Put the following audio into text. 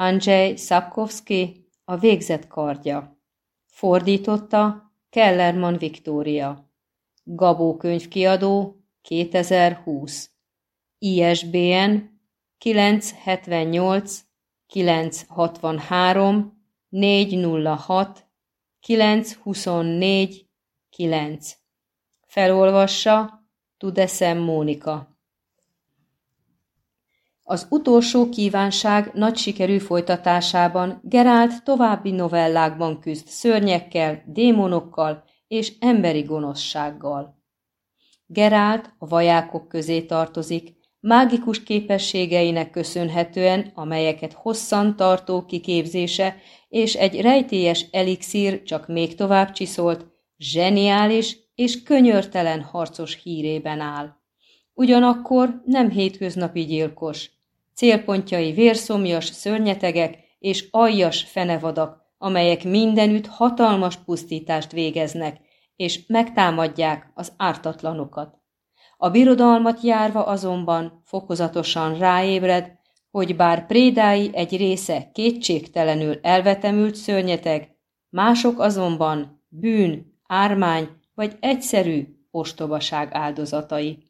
Andrzej Sapkowski, a végzett kardja. Fordította Kellerman Viktória. Gabó könyvkiadó 2020. ISBN 978 963 406 924 9. Felolvassa Tudeszem Mónika. Az utolsó kívánság nagy sikerű folytatásában Gerált további novellákban küzd szörnyekkel, démonokkal és emberi gonoszsággal. Gerált a vajákok közé tartozik, mágikus képességeinek köszönhetően, amelyeket hosszan tartó kiképzése és egy rejtélyes elixír csak még tovább csiszolt, zseniális és könyörtelen harcos hírében áll. Ugyanakkor nem hétköznapi gyilkos, célpontjai vérszomjas szörnyetegek és aljas fenevadak, amelyek mindenütt hatalmas pusztítást végeznek, és megtámadják az ártatlanokat. A birodalmat járva azonban fokozatosan ráébred, hogy bár prédái egy része kétségtelenül elvetemült szörnyeteg, mások azonban bűn, ármány vagy egyszerű ostobaság áldozatai.